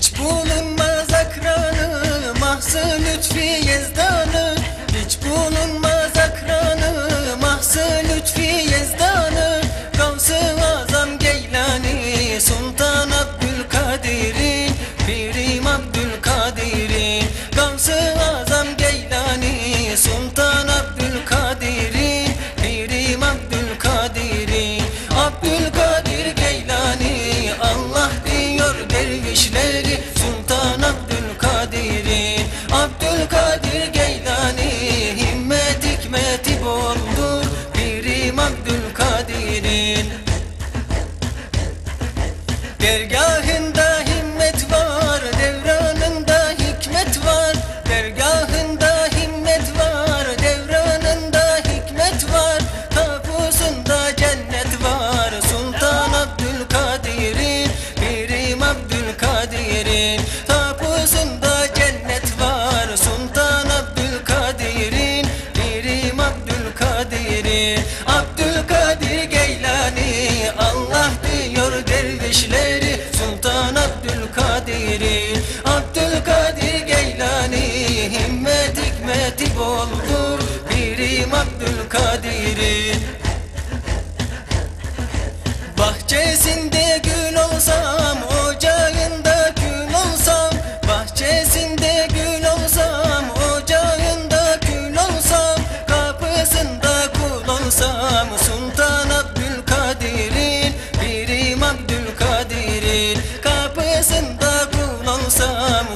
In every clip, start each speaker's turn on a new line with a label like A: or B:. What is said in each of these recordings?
A: Hiç bulunmaz akranı Mahzun lütfi yezdanı Abdülkadir'in Bahçesinde gül olsam Ocağında kül olsam Bahçesinde gül olsam Ocağında kül olsam Kapısında kul olsam Sultan Abdülkadir'in Pirim Abdülkadir'in Kapısında kul olsam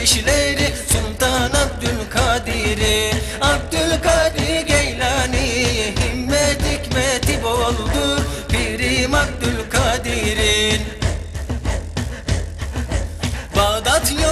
A: dervişleri Sultan Abdülkadir'in Abdülkadir Geylani Himmet hikmeti boldur Pirim Abdülkadir'in. Bağdat yolun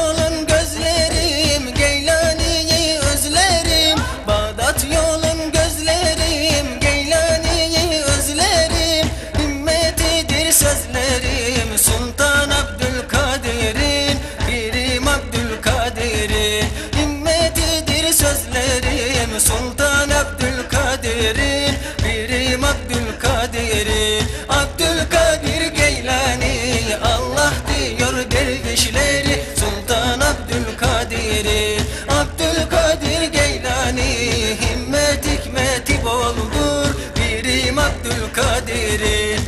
A: Sultan Abdülkadir'in Pirim Abdülkadir'in. Abdülkadir Geylani Allah diyor dervişleri Sultan Abdülkadir'in. Abdülkadir Geylani Himmet hikmeti boldur Pirim Abdülkadir'in.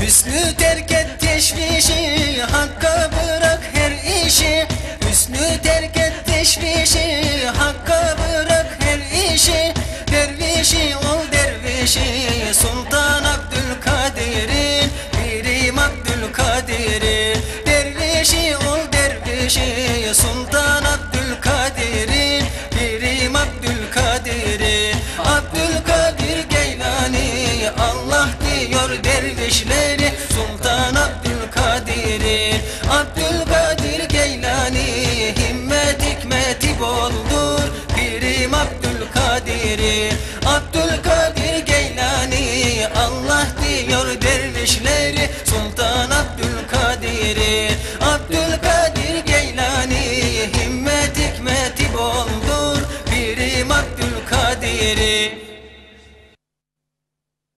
A: Hüsnü terk et teşvişi Hakka bırak her işi. Hüsnü terk et teşvişi her işi Dervişi ol dervişi. Sultan Abdülkadir'in Pirim Abdülkadir'in. Dervişi ol dervişi. Sultan Abdülkadir'in Pirim Abdülkadir'in. Abdülkadir Geylani Allah diyor dervişleri